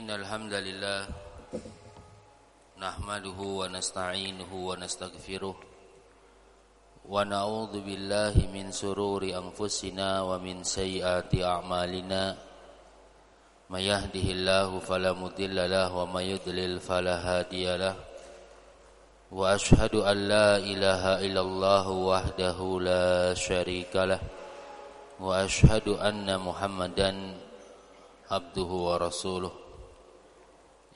Innal hamdalillah nahmaduhu wa nasta'inuhu wa nastaghfiruh wa na'udzu min shururi anfusina wa min sayyiati a'malina. May yahdihillahu fala mudilla wa ashhadu an ilaha illallah wahdahu la syarikalah wa ashhadu anna muhammadan abduhu wa rasuluhu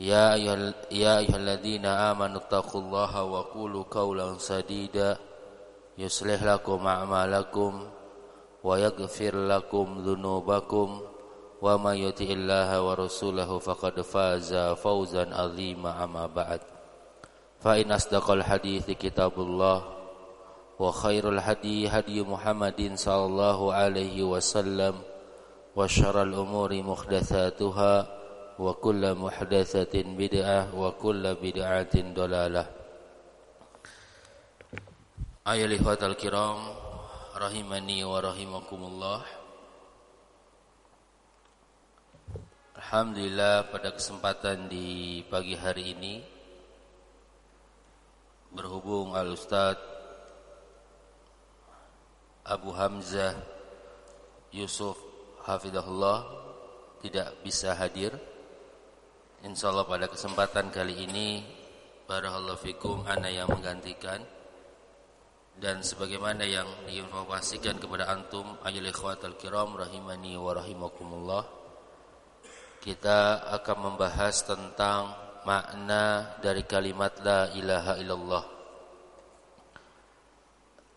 يا أيها, يا أيها الذين آمنوا اتقوا الله وقولوا قولا سديدا يصلح لكم أعمالكم ويغفر لكم ذنوبكم وما يطع الله ورسوله فقد فاز فوزا عظيما أما بعد. فإن أصدق الحديث كتاب الله وخير الهدي هدي محمد صلى الله عليه وسلم وشر الأمور محدثاتها وكل محدثة بدعة وكل بدعة ضلالة أيها الإخوة الكرام rahimani wa rahimakumullah Alhamdulillah pada kesempatan di pagi hari ini berhubung Al Ustaz Abu Hamzah Yusuf Hafidahullah tidak bisa hadir Insyaallah pada kesempatan kali ini Barakallahu fikum ana yang menggantikan. Dan sebagaimana yang diinformasikan kepada antum ayol ikhwatal kiram rahimani wa rahimakumullah kita akan membahas tentang makna dari kalimat la ilaha illallah.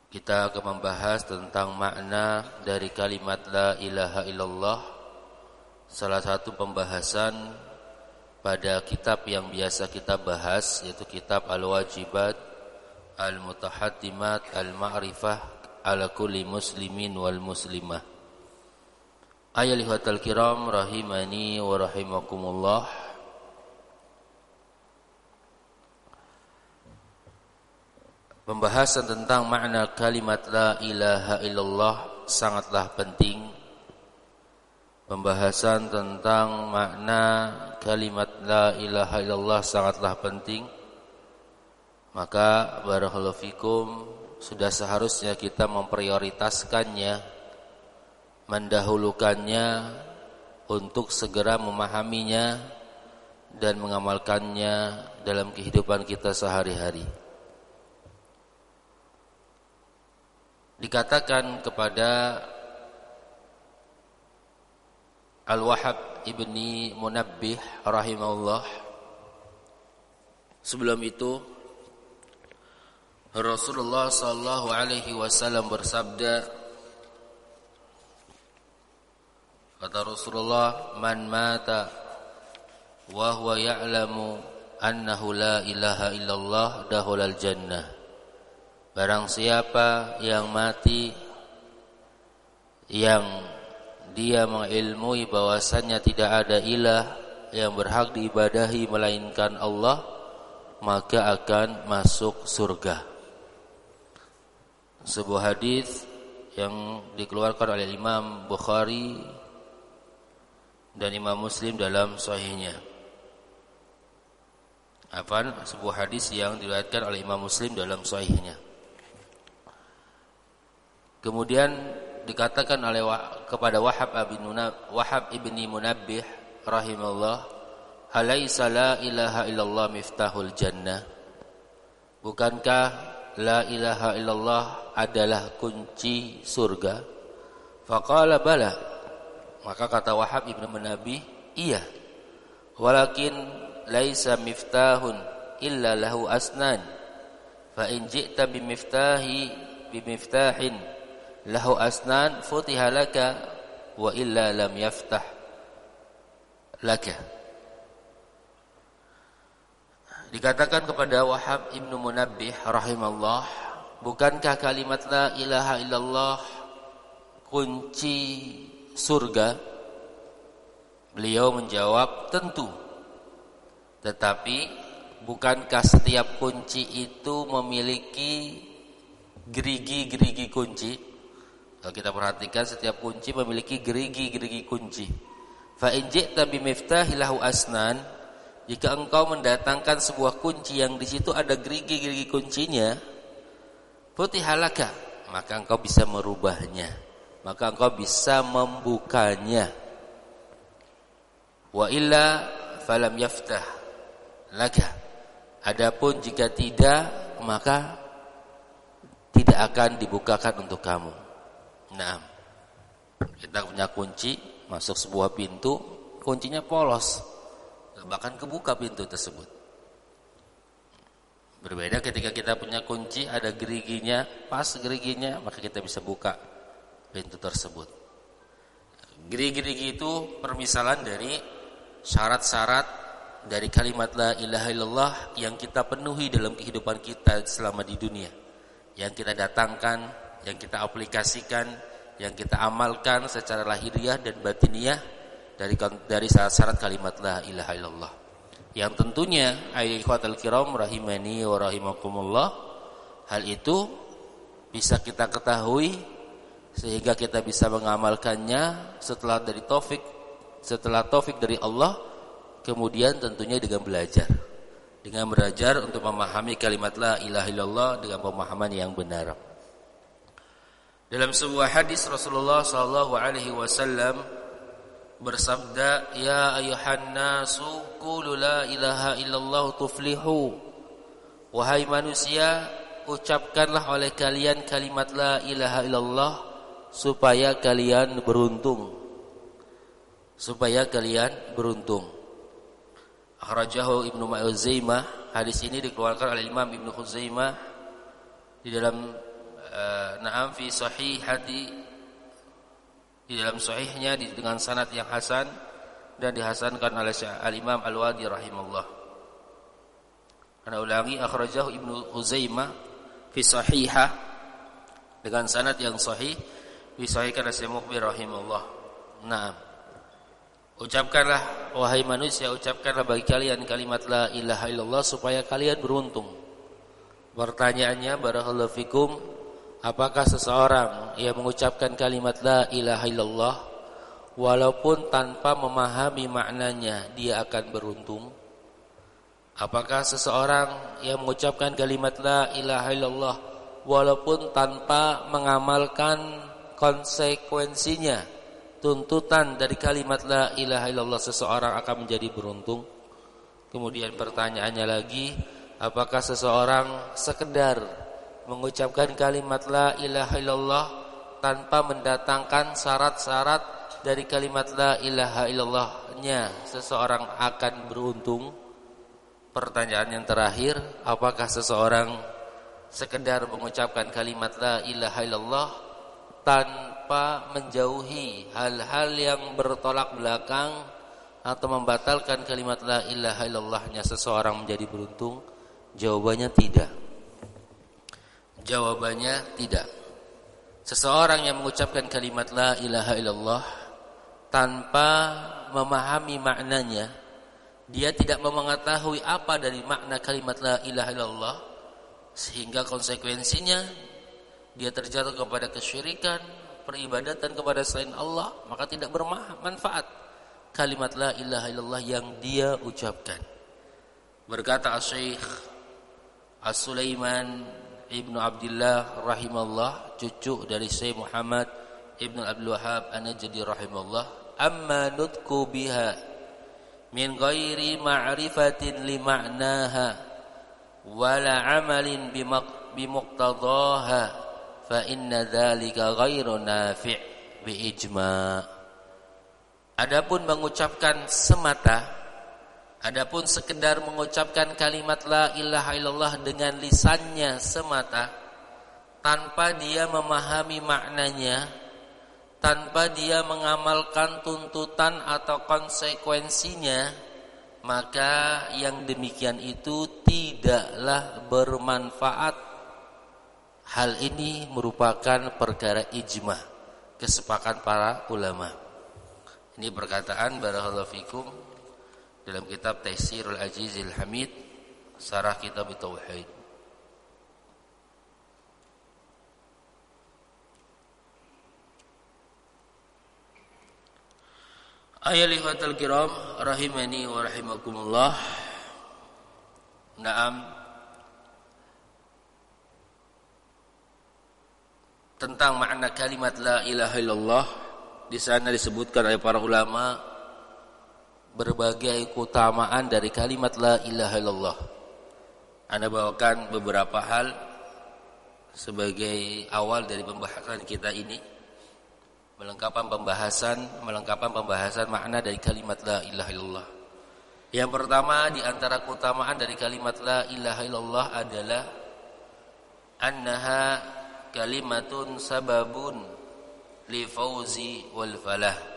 Kita akan membahas tentang makna dari kalimat la ilaha illallah salah satu pembahasan pada kitab yang biasa kita bahas yaitu kitab al-wajibat al-mutahaddimat al-ma'rifah ala kulli muslimin wal muslimah. Ayalihatal kiram rahimani wa rahimakumullah. Pembahasan tentang makna kalimat la ilaha illallah sangatlah penting Pembahasan tentang makna kalimat la ilaha illallah sangatlah penting Maka barakallahu fikum sudah seharusnya kita memprioritaskannya mendahulukannya untuk segera memahaminya dan mengamalkannya dalam kehidupan kita sehari-hari. Dikatakan kepada Al-Wahhab ibni Munabbih rahimahullah. Sebelum itu Rasulullah sallallahu alaihi wasallam bersabda Kata Rasulullah man mata wa huwa ya'lamu annahu la ilaha illallah dahulal jannah. Barang siapa yang mati yang dia mengilmui bahwasannya tidak ada ilah yang berhak diibadahi melainkan Allah maka akan masuk surga. Sebuah hadis yang dikeluarkan oleh Imam Bukhari dan Imam Muslim dalam sahihnya. Apa sebuah hadis yang diriwayatkan oleh Imam Muslim dalam sahihnya. Kemudian dikatakan oleh kepada Wahab bin Wahab ibni Munabbih rahimahullah, "Alaisa la ilaha illallah miftahul jannah?" Bukankah la ilaha illallah adalah kunci surga? Faqala bala. Maka kata Wahab ibnu Munabbih, "Iya." Walakin laisa miftahun illa lahu asnan. Fa in ji'ta bimiftahi bimiftahin lahu asnan futiha laka wa illa lam yaftah laka Dikatakan kepada Wahab Ibnu Munabbih rahimahullah, bukankah kalimat la ilaha illallah kunci surga? Beliau menjawab, tentu. Tetapi bukankah setiap kunci itu memiliki gerigi-gerigi kunci? Kalau kita perhatikan setiap kunci memiliki gerigi-gerigi kunci. Fa in ji'ta bimiftahilahu asnan, jika engkau mendatangkan sebuah kunci yang di situ ada gerigi-gerigi kuncinya, putihalaka, maka engkau bisa merubahnya. Maka engkau bisa membukanya. Wa illa falam yaftah laka. Adapun jika tidak, maka tidak akan dibukakan untuk kamu. Nah, kita punya kunci masuk sebuah pintu, kuncinya polos, bahkan kebuka pintu tersebut. Berbeda ketika kita punya kunci, ada geriginya, pas geriginya, maka kita bisa buka pintu tersebut. Gerigi-gerigi itu permisalan dari syarat-syarat dari kalimat la ilaha illallah yang kita penuhi dalam kehidupan kita selama di dunia. Yang kita datangkan, yang kita aplikasikan, yang kita amalkan secara lahiriah dan batiniah dari dari syarat-syarat kalimat la ilaha illallah. Yang tentunya ayyuhatal kiram rahimani wa rahimakumullah hal itu bisa kita ketahui sehingga kita bisa mengamalkannya setelah dari taufik setelah taufik dari Allah kemudian tentunya dengan belajar dengan belajar untuk memahami kalimat la ilaha illallah dengan pemahaman yang benar. Dalam sebuah hadis Rasulullah sallallahu alaihi wasallam bersabda, "Ya ayuhan nasu qulu la ilaha illallah tuflihu." Wahai manusia, ucapkanlah oleh kalian kalimat la ilaha illallah supaya kalian beruntung. Supaya kalian beruntung. Akhrajahu Ibnu Ma'uzaimah, hadis ini dikeluarkan oleh Imam Ibnu Khuzaimah di dalam uh, na'am fi sahihati di dalam sahihnya dengan sanad yang hasan dan dihasankan oleh Al-Imam Al-Wadi rahimahullah. Karena ulangi akhrajahu Ibnu Huzaimah fi sahihah dengan sanad yang sahih disahihkan oleh Mukhbir rahimahullah. Naam. Ucapkanlah wahai manusia ucapkanlah bagi kalian kalimat la ilaha illallah supaya kalian beruntung. Pertanyaannya barakallahu fikum Apakah seseorang yang mengucapkan kalimat la ilaha illallah walaupun tanpa memahami maknanya dia akan beruntung? Apakah seseorang yang mengucapkan kalimat la ilaha illallah walaupun tanpa mengamalkan konsekuensinya tuntutan dari kalimat la ilaha illallah seseorang akan menjadi beruntung? Kemudian pertanyaannya lagi, apakah seseorang sekedar mengucapkan kalimat la ilaha illallah tanpa mendatangkan syarat-syarat dari kalimat la ilaha illallahnya. Seseorang akan beruntung. Pertanyaan yang terakhir apakah seseorang sekedar mengucapkan kalimat la ilaha illallah tanpa menjauhi hal-hal yang bertolak belakang atau membatalkan kalimat la ilaha illallahnya seseorang menjadi beruntung? Jawabannya tidak Jawabannya tidak. Seseorang yang mengucapkan kalimat la ilaha illallah tanpa memahami maknanya, dia tidak mengetahui apa dari makna kalimat la ilaha illallah sehingga konsekuensinya dia terjatuh kepada kesyirikan, peribadatan kepada selain Allah, maka tidak bermanfaat kalimat la ilaha illallah yang dia ucapkan. Berkata Syekh As-Sulaiman Ibnu Abdullah rahimahullah cucu dari Syekh Muhammad Ibnu Abdul Wahab An-Najdi rahimahullah amma nutku biha min ghairi ma'rifatin li ma'naha wala amalin bimuqtadaha fa inna dzalika ghairu nafi' bi ijma' Adapun mengucapkan semata Adapun sekedar mengucapkan kalimat la ilaha illallah dengan lisannya semata tanpa dia memahami maknanya, tanpa dia mengamalkan tuntutan atau konsekuensinya, maka yang demikian itu tidaklah bermanfaat. Hal ini merupakan perkara ijma, kesepakatan para ulama. Ini perkataan barakallahu fikum dalam kitab Taisirul Ajizil Hamid, sarah kitab Tauhid. Ayalihatul kiram rahimani wa rahimakumullah. Naam tentang makna kalimat la ilaha illallah di sana disebutkan oleh para ulama berbagai keutamaan dari kalimat la ilaha illallah. Anda bawakan beberapa hal sebagai awal dari pembahasan kita ini melengkapan pembahasan melengkapan pembahasan makna dari kalimat la ilaha illallah. Yang pertama di antara keutamaan dari kalimat la ilaha illallah adalah annaha kalimatun sababun li fauzi wal falah.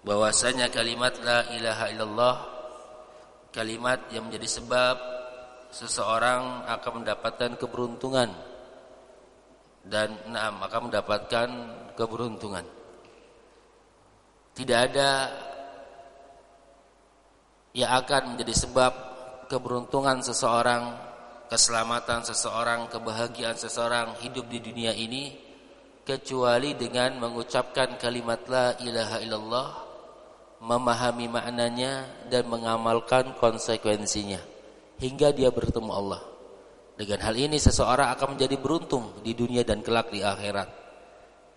Bahwasanya kalimat la ilaha illallah kalimat yang menjadi sebab seseorang akan mendapatkan keberuntungan dan naam akan mendapatkan keberuntungan. Tidak ada yang akan menjadi sebab keberuntungan seseorang, keselamatan seseorang, kebahagiaan seseorang hidup di dunia ini kecuali dengan mengucapkan kalimat la ilaha illallah, memahami maknanya dan mengamalkan konsekuensinya hingga dia bertemu Allah. Dengan hal ini seseorang akan menjadi beruntung di dunia dan kelak di akhirat.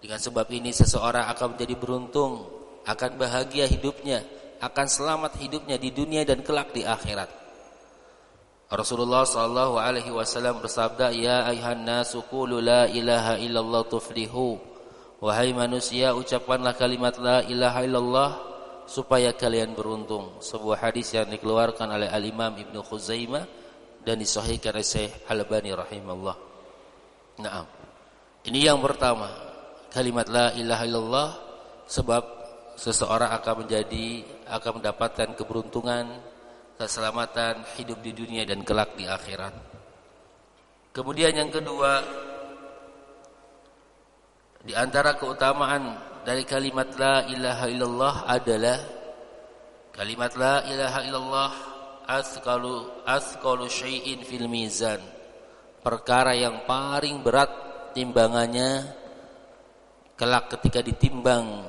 Dengan sebab ini seseorang akan menjadi beruntung, akan bahagia hidupnya, akan selamat hidupnya di dunia dan kelak di akhirat. Rasulullah sallallahu alaihi wasallam bersabda, "Ya ayuhan nasu qulu la ilaha illallah tuflihu." Wahai manusia, ucapkanlah kalimat la ilaha illallah supaya kalian beruntung. Sebuah hadis yang dikeluarkan oleh Al-Imam Ibnu Khuzaimah dan disahihkan oleh Syekh Al-Albani rahimahullah. Naam. Ini yang pertama kalimat la ilaha illallah sebab seseorang akan menjadi akan mendapatkan keberuntungan, keselamatan hidup di dunia dan kelak di akhirat. Kemudian yang kedua di antara keutamaan dari kalimat la ilaha illallah adalah kalimat la ilaha illallah asqalu asqalu syai'in fil mizan. Perkara yang paling berat timbangannya kelak ketika ditimbang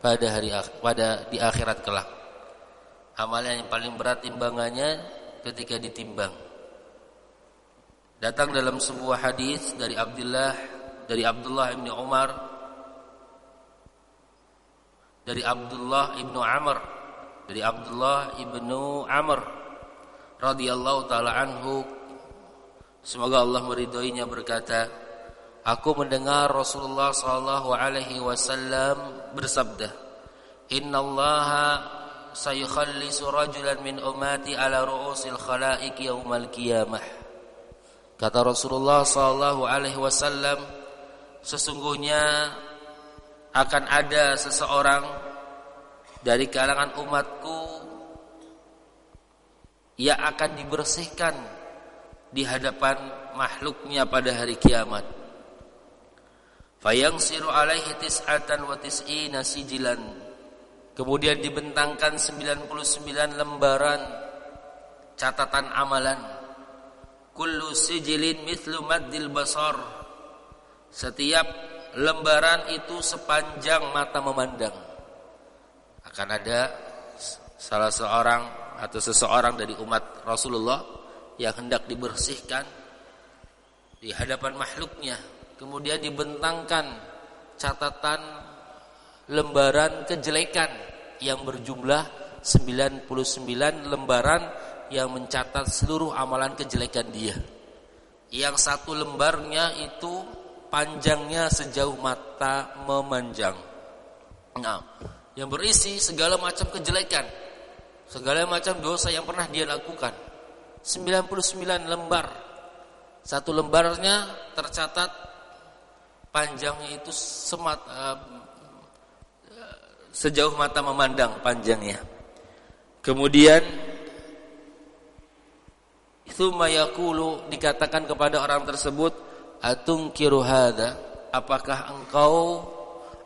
pada hari pada di akhirat kelak. Amalan yang paling berat timbangannya ketika ditimbang. Datang dalam sebuah hadis dari Abdullah dari Abdullah bin Umar dari Abdullah ibnu Amr. Dari Abdullah ibnu Amr. Radhiyallahu taala anhu. Semoga Allah meridhoinya berkata Aku mendengar Rasulullah sallallahu alaihi wasallam bersabda, "Inna Allah sayukhallisu rajulan min ummati ala ru'usil khalaiq yaumal qiyamah." Kata Rasulullah sallallahu alaihi wasallam, sesungguhnya akan ada seseorang dari kalangan umatku yang akan dibersihkan di hadapan makhluknya pada hari kiamat Fayangsiru alaihi tis'atan wa tis'ina sijilan. Kemudian dibentangkan 99 lembaran catatan amalan. Kullu sijilin mithlu maddil basar. Setiap lembaran itu sepanjang mata memandang. Akan ada salah seorang atau seseorang dari umat Rasulullah yang hendak dibersihkan di hadapan makhluknya kemudian dibentangkan catatan lembaran kejelekan yang berjumlah 99 lembaran yang mencatat seluruh amalan kejelekan dia. Yang satu lembarnya itu panjangnya sejauh mata memanjang. Nah, yang berisi segala macam kejelekan, segala macam dosa yang pernah dia lakukan. 99 lembar. Satu lembarnya tercatat panjangnya itu semat uh, sejauh mata memandang panjangnya. Kemudian Thumma yaqulu dikatakan kepada orang tersebut atungkiru hadza apakah engkau?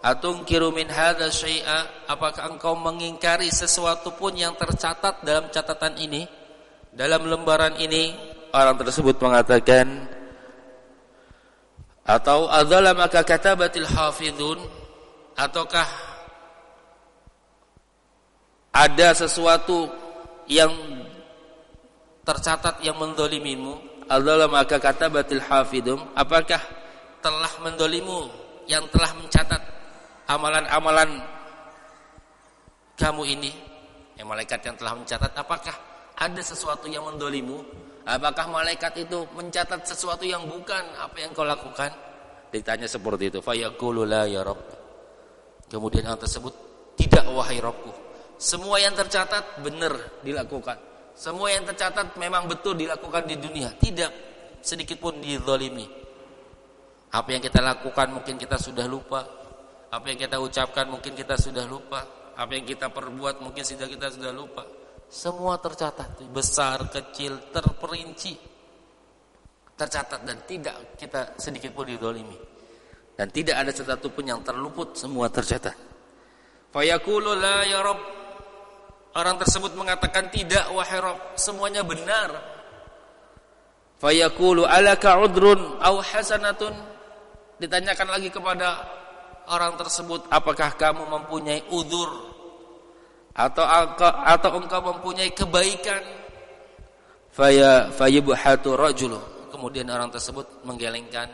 Atungkiru min hadza syai'a apakah engkau mengingkari sesuatu pun yang tercatat dalam catatan ini? Dalam lembaran ini orang tersebut mengatakan atau adzala maka katabatil hafizun ataukah ada sesuatu yang tercatat yang mendolimimu adalah maka kata batil hafidum apakah telah mendolimu yang telah mencatat amalan-amalan kamu ini? Yang malaikat yang telah mencatat apakah ada sesuatu yang mendolimu? Apakah malaikat itu mencatat sesuatu yang bukan apa yang kau lakukan? Ditanya seperti itu. Ya rabb. Kemudian hal tersebut tidak wahai Rabbku. Semua yang tercatat benar dilakukan semua yang tercatat memang betul dilakukan di dunia. Tidak sedikit pun dizalimi. Apa yang kita lakukan mungkin kita sudah lupa. Apa yang kita ucapkan mungkin kita sudah lupa. Apa yang kita perbuat mungkin sudah kita sudah lupa. Semua tercatat, besar, kecil, terperinci. Tercatat dan tidak kita sedikit pun dizalimi. Dan tidak ada satu pun yang terluput, semua tercatat. Fayaqulu la ya Rabb Orang tersebut mengatakan tidak wahai Rabb, semuanya benar. Fayaqulu alaka udrun aw hasanatun? Ditanyakan lagi kepada orang tersebut, apakah kamu mempunyai udur atau atau engkau mempunyai kebaikan? Faya fayubhatu rajulu. Kemudian orang tersebut menggelengkan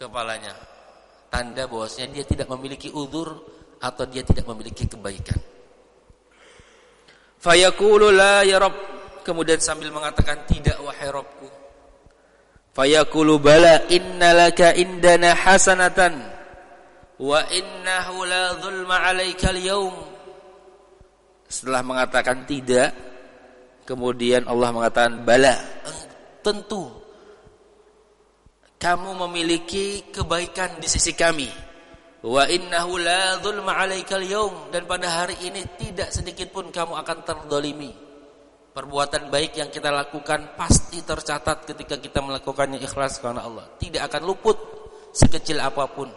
kepalanya. Tanda bahwasanya dia tidak memiliki udur atau dia tidak memiliki kebaikan. Fayaqulu la ya Rabb. Kemudian sambil mengatakan tidak wahai Rabbku. Fayaqulu bala innalaka indana hasanatan wa innahu la zulma 'alaika al-yawm. Setelah mengatakan tidak, kemudian Allah mengatakan bala, tentu kamu memiliki kebaikan di sisi kami Wa innahu la dzulma 'alaikal yaum dan pada hari ini tidak sedikit pun kamu akan terdolimi. Perbuatan baik yang kita lakukan pasti tercatat ketika kita melakukannya ikhlas karena Allah. Tidak akan luput sekecil apa pun.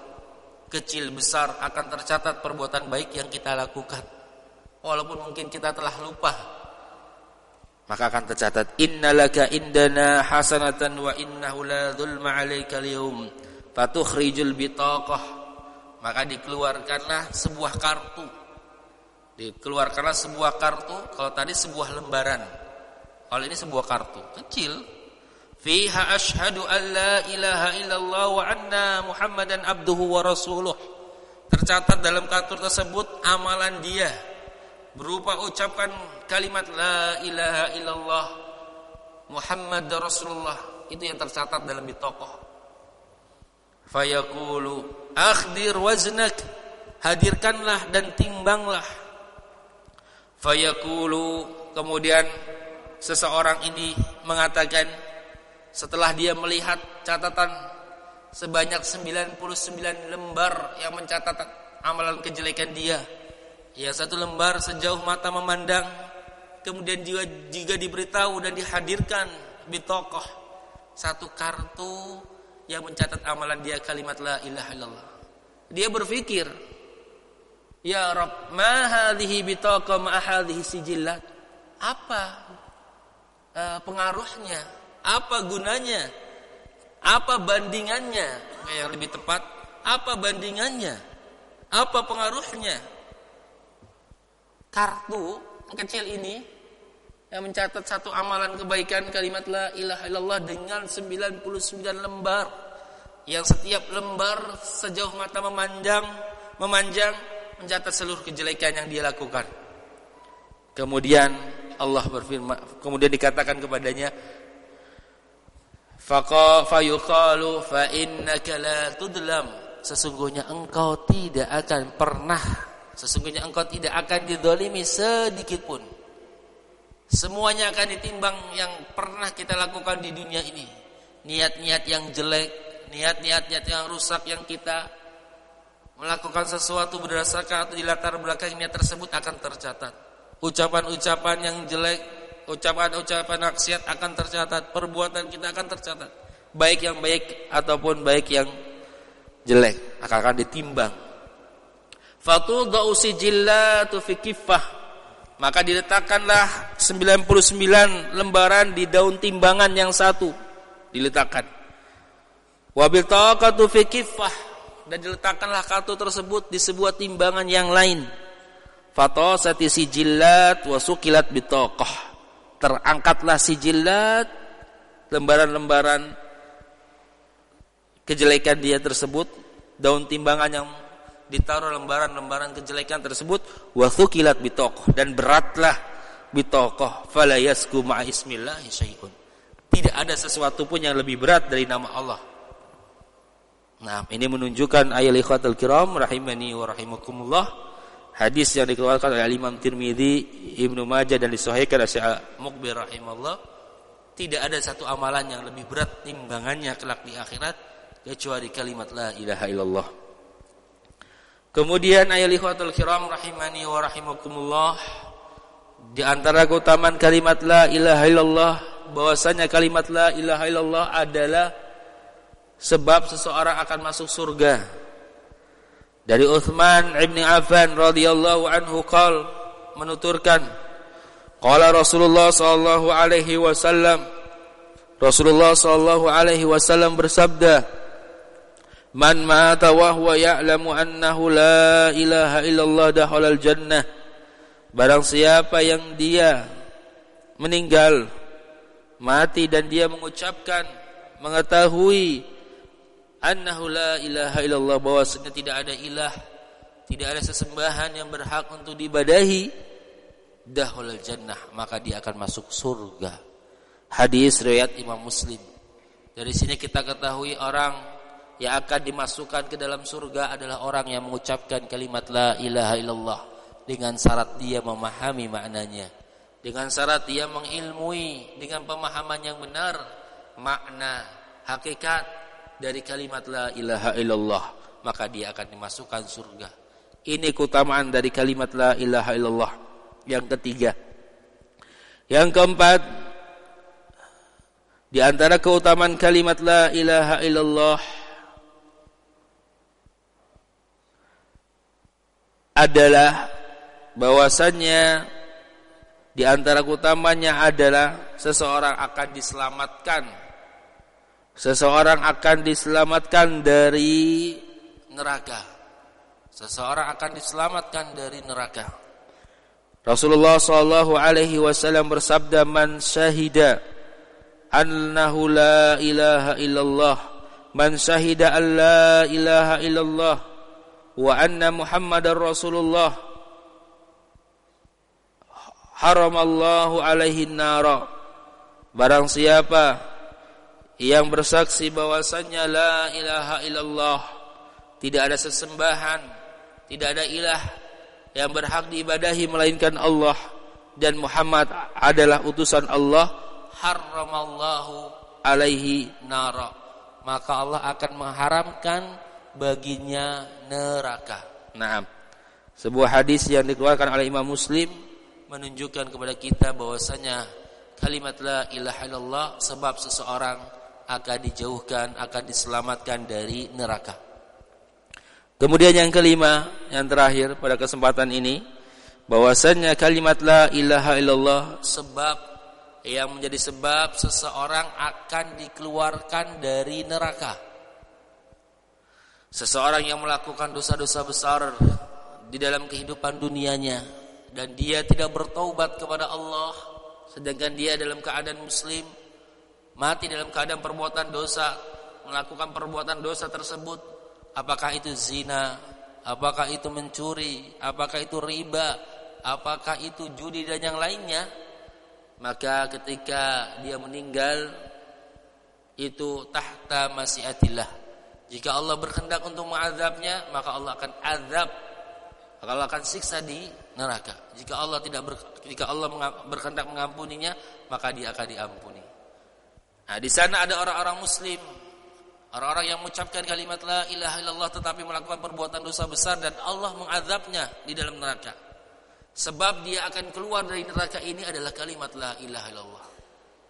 Kecil besar akan tercatat perbuatan baik yang kita lakukan. Walaupun mungkin kita telah lupa. Maka akan tercatat innalaka indana hasanatan wa innahu la dzulma 'alaikal yaum. Fatukhrijul bitaqah maka dikeluarkanlah sebuah kartu. Dikeluarkanlah sebuah kartu kalau tadi sebuah lembaran. Kalau ini sebuah kartu kecil. Fiha ashhadu an la ilaha illallah wa anna muhammadan abduhu wa rasuluh. Tercatat dalam kartu tersebut amalan dia. Berupa ucapan kalimat la ilaha illallah muhammad rasulullah. Itu yang tercatat dalam bitokoh fayaqulu akhdir waznak hadirkanlah dan timbanglah. Fayaqulu kemudian seseorang ini mengatakan setelah dia melihat catatan sebanyak 99 lembar yang mencatat amalan kejelekan dia ya satu lembar sejauh mata memandang kemudian juga juga diberitahu dan dihadirkan bitokoh satu kartu yang mencatat amalan dia kalimat la ilaha illallah. Dia berpikir, Ya Rabb, ma hadhihi bitaqa ma hadhihi? Apa uh, pengaruhnya? Apa gunanya? Apa bandingannya? Yang lebih tepat, apa bandingannya? Apa pengaruhnya? Kartu kecil ini yang mencatat satu amalan kebaikan kalimat la ilaha illallah dengan 99 lembar yang setiap lembar sejauh mata memanjang memanjang mencatat seluruh kejelekan yang dia lakukan. Kemudian Allah berfirman, kemudian dikatakan kepadanya, Faqa fayuqalu fa innaka la tudlam. Sesungguhnya engkau tidak akan pernah sesungguhnya engkau tidak akan didolimi sedikit pun Semuanya akan ditimbang yang pernah kita lakukan di dunia ini. Niat-niat yang jelek, niat-niat-niat yang rusak yang kita melakukan sesuatu berdasarkan atau di latar belakang niat tersebut akan tercatat. Ucapan-ucapan yang jelek, ucapan-ucapan maksiat akan tercatat, perbuatan kita akan tercatat. Baik yang baik ataupun baik yang jelek akan, ditimbang. Fatudau sijillatu fi kiffah. Maka diletakkanlah 99 lembaran di daun timbangan yang satu diletakkan. Wabil taqatu fi kiffah dan diletakkanlah kartu tersebut di sebuah timbangan yang lain. Fatosati sijillat wa sukilat bitaqah. Terangkatlah sijillat lembaran-lembaran kejelekan dia tersebut, daun timbangan yang ditaruh lembaran-lembaran kejelekan tersebut wa thuqilat bitaqah dan beratlah bitaqah fala yasku ma'a ismillah syai'un. Tidak ada sesuatu pun yang lebih berat dari nama Allah. Nah, ini menunjukkan ayat ikhwatul kiram rahimani wa rahimakumullah hadis yang dikeluarkan oleh Imam Tirmizi, Ibnu Majah dan disahihkan oleh Syekh Muqbil rahimahullah tidak ada satu amalan yang lebih berat timbangannya kelak di akhirat kecuali kalimat la ilaha illallah. Kemudian ayat ikhwatul kiram rahimani wa rahimakumullah di antara keutamaan kalimat la ilaha illallah bahwasanya kalimat la ilaha illallah adalah sebab seseorang akan masuk surga. Dari Uthman ibn Affan radhiyallahu anhu qal menuturkan qala Rasulullah sallallahu alaihi wasallam Rasulullah sallallahu alaihi wasallam bersabda Man mata wa huwa ya'lamu annahu la ilaha illallah dakhalal jannah. Barang siapa yang dia meninggal mati dan dia mengucapkan mengetahui annahu la ilaha illallah bahwasanya tidak ada ilah tidak ada sesembahan yang berhak untuk diibadahi dahulal jannah maka dia akan masuk surga hadis riwayat Imam Muslim dari sini kita ketahui orang yang akan dimasukkan ke dalam surga adalah orang yang mengucapkan kalimat la ilaha illallah. Dengan syarat dia memahami maknanya. Dengan syarat dia mengilmui dengan pemahaman yang benar makna hakikat dari kalimat la ilaha illallah maka dia akan dimasukkan surga. Ini keutamaan dari kalimat la ilaha illallah. Yang ketiga. Yang keempat di antara keutamaan kalimat la ilaha illallah adalah bahwasannya di antara utamanya adalah seseorang akan diselamatkan. Seseorang akan diselamatkan dari neraka. Seseorang akan diselamatkan dari neraka. Rasulullah sallallahu alaihi wasallam bersabda man syahida annahu la ilaha illallah man syahida an la ilaha illallah wa anna Muhammadar Rasulullah haramallahu alaihi nara. Barang siapa yang bersaksi bahwasannya la ilaha illallah tidak ada sesembahan tidak ada ilah yang berhak diibadahi melainkan Allah dan Muhammad adalah utusan Allah haramallahu alaihi nara. Maka Allah akan mengharamkan baginya neraka. Nah, sebuah hadis yang dikeluarkan oleh Imam Muslim menunjukkan kepada kita bahwasanya kalimat la ilaha illallah sebab seseorang akan dijauhkan, akan diselamatkan dari neraka. Kemudian yang kelima, yang terakhir pada kesempatan ini, bahwasanya kalimat la ilaha illallah sebab yang menjadi sebab seseorang akan dikeluarkan dari neraka. Seseorang yang melakukan dosa-dosa besar di dalam kehidupan dunianya dan dia tidak bertaubat kepada Allah sedangkan dia dalam keadaan muslim mati dalam keadaan perbuatan dosa melakukan perbuatan dosa tersebut apakah itu zina apakah itu mencuri apakah itu riba apakah itu judi dan yang lainnya maka ketika dia meninggal itu tahta masyiatillah jika Allah berkehendak untuk mengazabnya, maka Allah akan azab. Maka Allah akan siksa di neraka. Jika Allah tidak ber, jika Allah berkehendak mengampuninya, maka dia akan diampuni. Nah, di sana ada orang-orang muslim, orang-orang yang mengucapkan kalimat la ilaha illallah tetapi melakukan perbuatan dosa besar dan Allah mengazabnya di dalam neraka. Sebab dia akan keluar dari neraka ini adalah kalimat la ilaha illallah.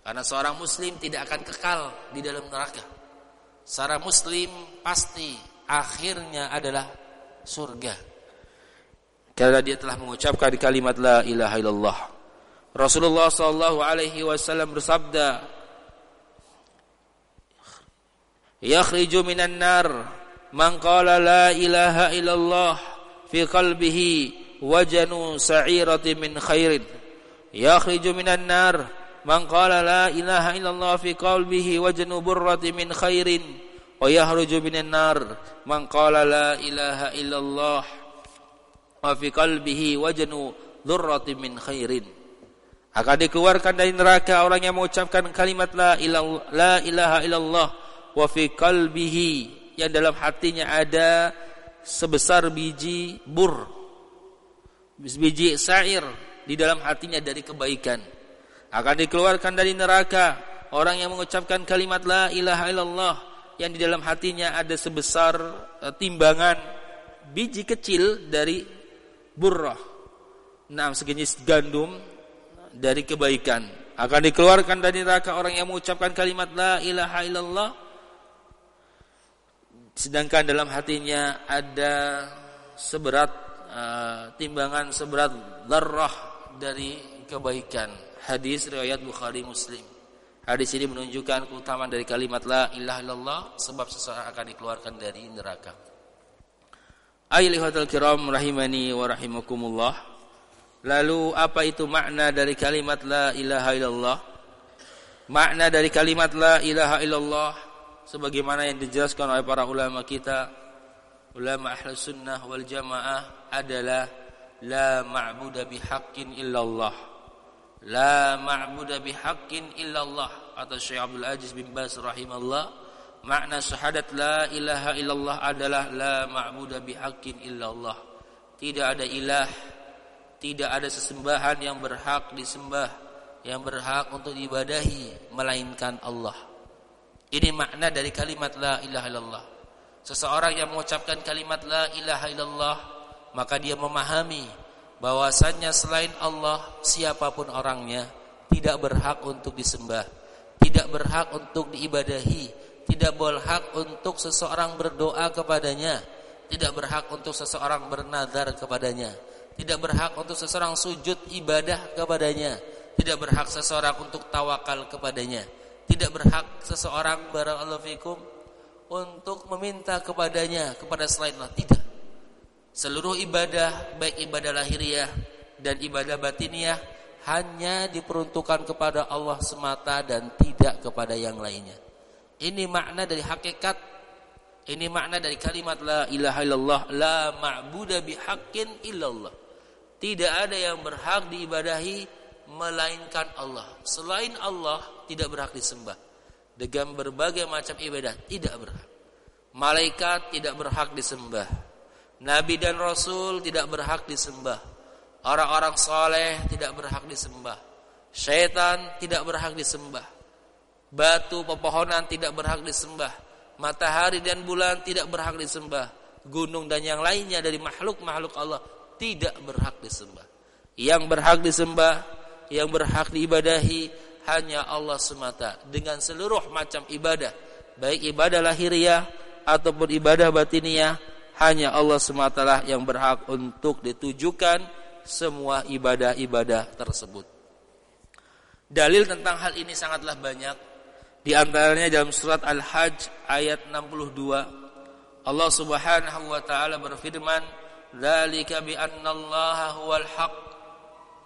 Karena seorang muslim tidak akan kekal di dalam neraka. Seorang muslim pasti akhirnya adalah surga. Karena dia telah mengucapkan kalimat la ilaha illallah. Rasulullah sallallahu alaihi wasallam bersabda, "Yakhriju minan nar man qala la ilaha illallah fi qalbihi wajanu sa'irati min khairin." Yakhriju minan nar man qala la ilaha illallah fi qalbihi wajnu burrati min khairin wa yahruju minan nar. Man qala la ilaha illallah wa fi qalbihi wajnu dhurrati min khairin. Akan dikeluarkan dari neraka orang yang mengucapkan kalimat la ilaha, la ilaha illallah wa fi qalbihi yang dalam hatinya ada sebesar biji bur biji syair di dalam hatinya dari kebaikan akan dikeluarkan dari neraka orang yang mengucapkan kalimat la ilaha illallah yang di dalam hatinya ada sebesar uh, timbangan biji kecil dari burrah. Nah, sejenis gandum dari kebaikan. Akan dikeluarkan dari neraka orang yang mengucapkan kalimat la ilaha illallah sedangkan dalam hatinya ada seberat uh, timbangan seberat darah dari kebaikan hadis riwayat Bukhari Muslim. Hadis ini menunjukkan keutamaan dari kalimat la ilaha illallah sebab seseorang akan dikeluarkan dari neraka. Ayyuhal kiram rahimani wa rahimakumullah. Lalu apa itu makna dari kalimat la ilaha illallah? Makna dari kalimat la ilaha illallah sebagaimana yang dijelaskan oleh para ulama kita, ulama ahli sunnah wal jamaah adalah la ma'budu bihaqqin illallah La ma'budu bihaqqin illallah atau Syekh Abdul Aziz bin Bas rahimallah makna syahadat la ilaha illallah adalah la ma'budu bihaqqin illallah. Tidak ada ilah, tidak ada sesembahan yang berhak disembah, yang berhak untuk diibadahi melainkan Allah. Ini makna dari kalimat la ilaha illallah. Seseorang yang mengucapkan kalimat la ilaha illallah maka dia memahami bahwasannya selain Allah siapa pun orangnya tidak berhak untuk disembah, tidak berhak untuk diibadahi, tidak berhak untuk seseorang berdoa kepadanya, tidak berhak untuk seseorang bernazar kepadanya, tidak berhak untuk seseorang sujud ibadah kepadanya, tidak berhak seseorang untuk tawakal kepadanya, tidak berhak seseorang barakallahu fikum untuk meminta kepadanya kepada selain Allah, tidak. Seluruh ibadah baik ibadah lahiriah dan ibadah batiniah hanya diperuntukkan kepada Allah semata dan tidak kepada yang lainnya. Ini makna dari hakikat ini makna dari kalimat la ilaha illallah la ma'budu bihaqqin illallah. Tidak ada yang berhak diibadahi melainkan Allah. Selain Allah tidak berhak disembah. Dengan berbagai macam ibadah tidak berhak. Malaikat tidak berhak disembah. Nabi dan Rasul tidak berhak disembah. Orang-orang soleh tidak berhak disembah. Syaitan tidak berhak disembah. Batu pepohonan tidak berhak disembah. Matahari dan bulan tidak berhak disembah. Gunung dan yang lainnya dari makhluk-makhluk Allah tidak berhak disembah. Yang berhak disembah, yang berhak diibadahi hanya Allah semata dengan seluruh macam ibadah, baik ibadah lahiriah ataupun ibadah batiniah hanya Allah semata yang berhak untuk ditujukan semua ibadah-ibadah tersebut. Dalil tentang hal ini sangatlah banyak. Di antaranya dalam surat Al-Hajj ayat 62 Allah Subhanahu wa taala berfirman, "Dzalika bi anna huwal haq."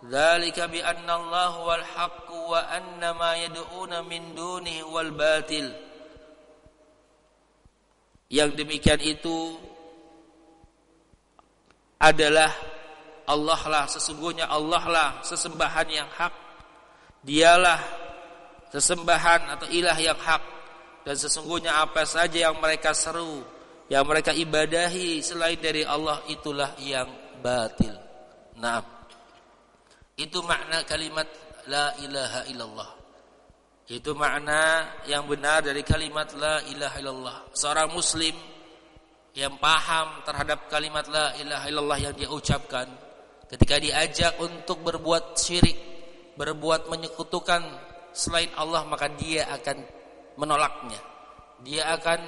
Dzalika bi anna huwal haq wa anna ma yad'una min dunihi wal batil. Yang demikian itu adalah Allah lah sesungguhnya Allah lah sesembahan yang hak. Dialah sesembahan atau ilah yang hak. Dan sesungguhnya apa saja yang mereka seru yang mereka ibadahi selain dari Allah itulah yang batil. Nah itu makna kalimat la ilaha illallah. Itu makna yang benar dari kalimat la ilaha illallah. Seorang muslim yang paham terhadap kalimat la ilaha illallah yang dia ucapkan Ketika diajak untuk berbuat syirik, berbuat menyekutukan selain Allah, maka dia akan menolaknya. Dia akan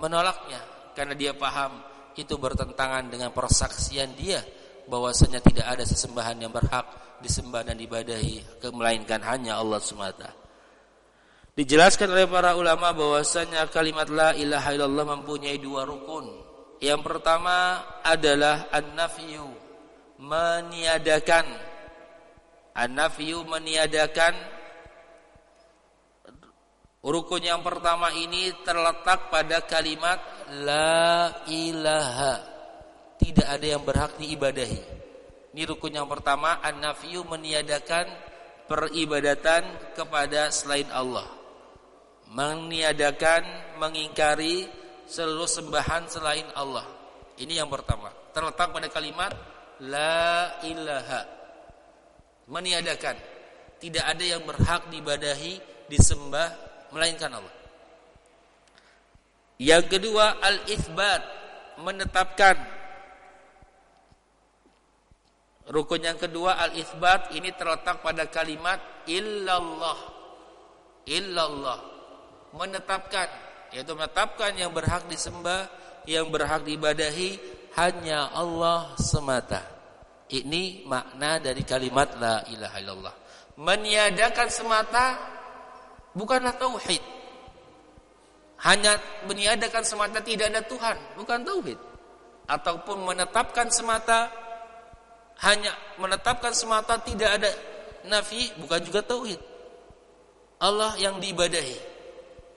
menolaknya karena dia paham itu bertentangan dengan persaksian dia bahwasanya tidak ada sesembahan yang berhak disembah dan ibadahi melainkan hanya Allah semata. Dijelaskan oleh para ulama bahwasanya kalimat la ilaha illallah mempunyai dua rukun. Yang pertama adalah an-nafyu meniadakan. An-nafyu meniadakan. Rukun yang pertama ini terletak pada kalimat la ilaha. Tidak ada yang berhak diibadahi. Ini rukun yang pertama an-nafyu meniadakan peribadatan kepada selain Allah meniadakan mengingkari seluruh sembahan selain Allah. Ini yang pertama. Terletak pada kalimat la ilaha. Meniadakan. Tidak ada yang berhak dibadahi disembah melainkan Allah. Yang kedua al-itsbat menetapkan. Rukun yang kedua al-itsbat ini terletak pada kalimat illallah. Illallah menetapkan yaitu menetapkan yang berhak disembah yang berhak diibadahi hanya Allah semata. Ini makna dari kalimat la ilaha illallah. Meniadakan semata bukanlah tauhid. Hanya meniadakan semata tidak ada Tuhan, bukan tauhid. Ataupun menetapkan semata hanya menetapkan semata tidak ada nafi bukan juga tauhid. Allah yang diibadahi.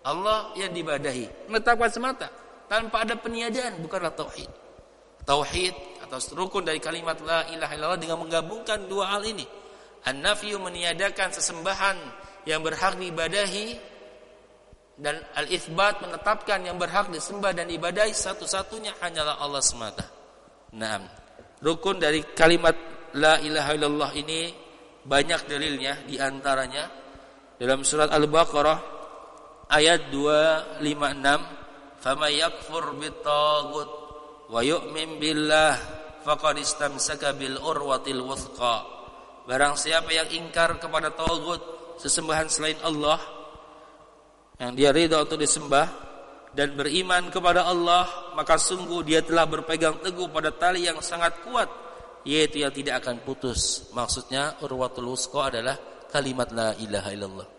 Allah yang dibadahi. Menetapkan semata tanpa ada peniadaan bukanlah tauhid tauhid atau rukun dari kalimat la ilaha illallah dengan menggabungkan dua hal ini. An-nafyu meniadakan sesembahan yang berhak diibadahi dan al-itsbat menetapkan yang berhak disembah dan ibadahi satu-satunya hanyalah Allah semata. Naam. Rukun dari kalimat la ilaha illallah ini banyak dalilnya di antaranya dalam surat Al-Baqarah ayat 256 fama yakfur bitagut wa yu'min billah faqad istamsaka bil urwatil wuthqa. Barang siapa yang ingkar kepada tagut sesembahan selain Allah yang dia ridha untuk disembah dan beriman kepada Allah maka sungguh dia telah berpegang teguh pada tali yang sangat kuat yaitu yang tidak akan putus. Maksudnya urwatul wuthqa adalah kalimat la ilaha illallah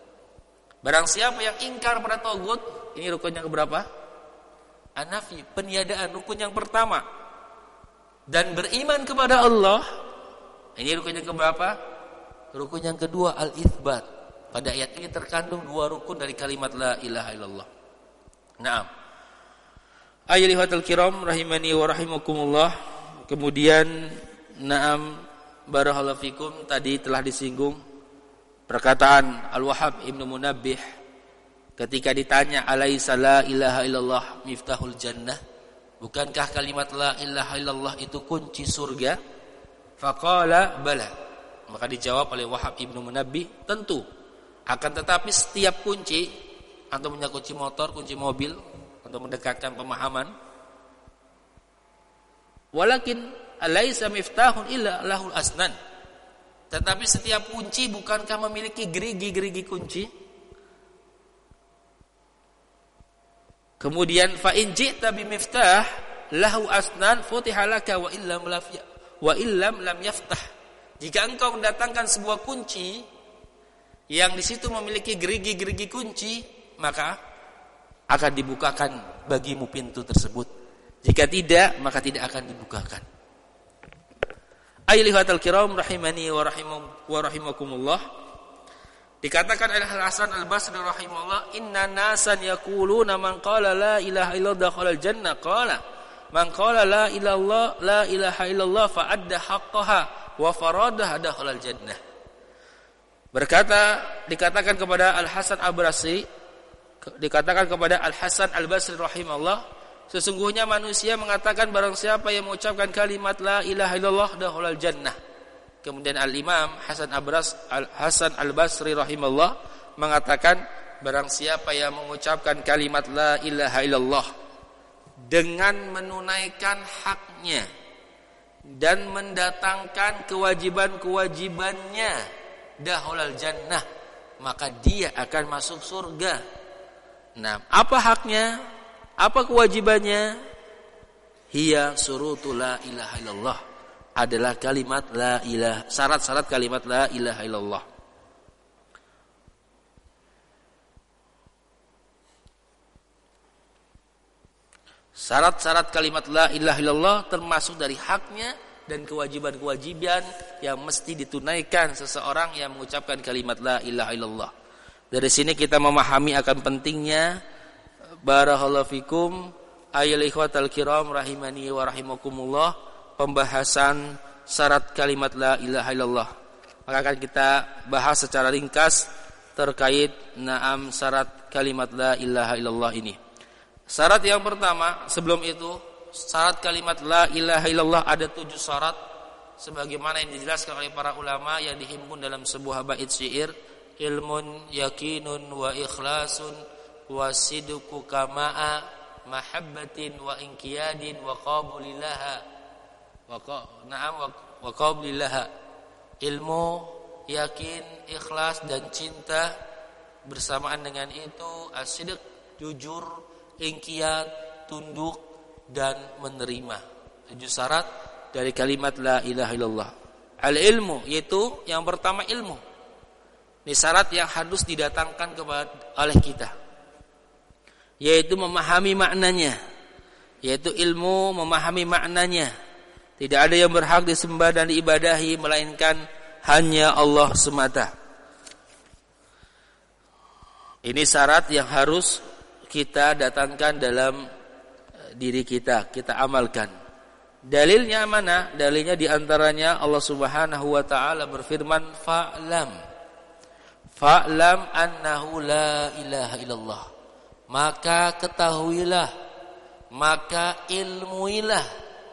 barang siapa yang ingkar pada tagut ini rukun yang keberapa Anafi, peniadaan rukun yang pertama. Dan beriman kepada Allah. Ini rukun yang keberapa? Rukun yang kedua al-itsbat. Pada ayat ini terkandung dua rukun dari kalimat la ilaha illallah. Naam. Ayyuhatul kiram rahimani wa rahimakumullah. Kemudian naam barakallahu fikum tadi telah disinggung perkataan Al-Wahhab Ibnu Munabbih Ketika ditanya alaisa la ilaha illallah miftahul jannah? Bukankah kalimat la ilaha illallah itu kunci surga? Faqala bala. Maka dijawab oleh Wahab Ibnu Munabbi, tentu. Akan tetapi setiap kunci atau punya kunci motor, kunci mobil untuk mendekatkan pemahaman walakin alaisa miftahun illa lahul asnan. Tetapi setiap kunci bukankah memiliki gerigi-gerigi kunci? Kemudian fa in ji'ta miftah lahu asnan futiha laka wa illam wa illam lam yaftah. Jika engkau mendatangkan sebuah kunci yang di situ memiliki gerigi-gerigi kunci, maka akan dibukakan bagimu pintu tersebut. Jika tidak, maka tidak akan dibukakan. Ayyuhatal kiram rahimani wa rahimakumullah. Dikatakan oleh Hasan Al-Basri rahimahullah, "Inna nasan yaquluna man qala la ilaha illallah dakhala al-jannah." Qala, "Man qala la ilallah la ilaha illallah fa adda haqqaha wa faradaha dakhala al-jannah." Berkata dikatakan kepada Al-Hasan Al-Basri dikatakan kepada Al-Hasan Al-Basri rahimahullah, sesungguhnya manusia mengatakan barang siapa yang mengucapkan kalimat la ilaha illallah dakhala al-jannah Kemudian Al-Imam Hasan Abras Al Hasan Al-Basri rahimahullah mengatakan barang siapa yang mengucapkan kalimat la ilaha illallah dengan menunaikan haknya dan mendatangkan kewajiban-kewajibannya dahulal jannah maka dia akan masuk surga. Nah, apa haknya? Apa kewajibannya? Hiya surutu la ilaha illallah. Adalah kalimat la ilah, syarat-syarat kalimat la ilaha illallah. Syarat-syarat kalimat la ilaha illallah termasuk dari haknya dan kewajiban-kewajiban yang mesti ditunaikan seseorang yang mengucapkan kalimat la ilaha illallah. Dari sini kita memahami akan pentingnya barakallahu fikum ayol ikhwatal kiram rahimani wa rahimakumullah pembahasan syarat kalimat la ilaha illallah. Maka akan kita bahas secara ringkas terkait naam syarat kalimat la ilaha illallah ini. Syarat yang pertama sebelum itu syarat kalimat la ilaha illallah ada tujuh syarat sebagaimana yang dijelaskan oleh para ulama yang dihimpun dalam sebuah bait syair ilmun yakinun wa ikhlasun wa sidqu kama'a mahabbatin wa inqiyadin wa qabulillaha wa na'am wa qabulillaha ilmu yakin ikhlas dan cinta bersamaan dengan itu asidq jujur ingkiat, tunduk dan menerima. Tujuh syarat dari kalimat la ilaha illallah. Al ilmu yaitu yang pertama ilmu. Ini syarat yang harus didatangkan kepada oleh kita. Yaitu memahami maknanya. Yaitu ilmu memahami maknanya. Tidak ada yang berhak disembah dan diibadahi melainkan hanya Allah semata. Ini syarat yang harus kita datangkan dalam eh, diri kita, kita amalkan. Dalilnya mana? Dalilnya di antaranya Allah Subhanahu wa taala berfirman fa'lam. Fa'lam annahu la ilaha illallah. Maka ketahuilah, maka ilmuilah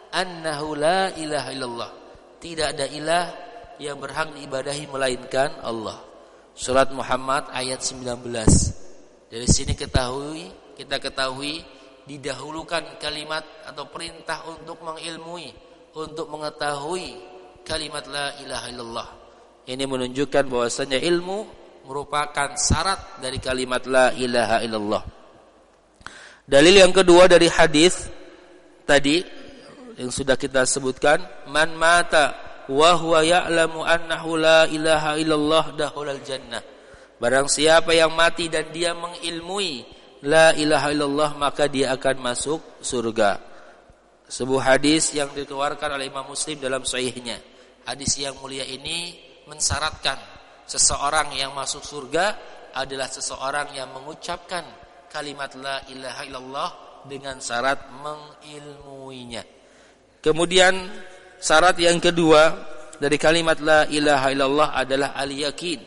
annahu la ilaha illallah. Tidak ada ilah yang berhak diibadahi melainkan Allah. Surat Muhammad ayat 19. Dari sini ketahui, kita ketahui didahulukan kalimat atau perintah untuk mengilmui, untuk mengetahui kalimat la ilaha illallah. Ini menunjukkan bahwasanya ilmu merupakan syarat dari kalimat la ilaha illallah. Dalil yang kedua dari hadis tadi yang sudah kita sebutkan, man mata wa huwa ya'lamu annahu la ilaha illallah dahulal jannah. Barang siapa yang mati dan dia mengilmui la ilaha illallah maka dia akan masuk surga. Sebuah hadis yang dikeluarkan oleh Imam Muslim dalam sahihnya. Hadis yang mulia ini mensyaratkan seseorang yang masuk surga adalah seseorang yang mengucapkan kalimat la ilaha illallah dengan syarat mengilmuinya. Kemudian syarat yang kedua dari kalimat la ilaha illallah adalah al-yakin